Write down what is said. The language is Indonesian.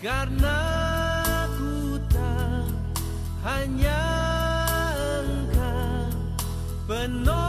Karena ku tak hanya engkau penuh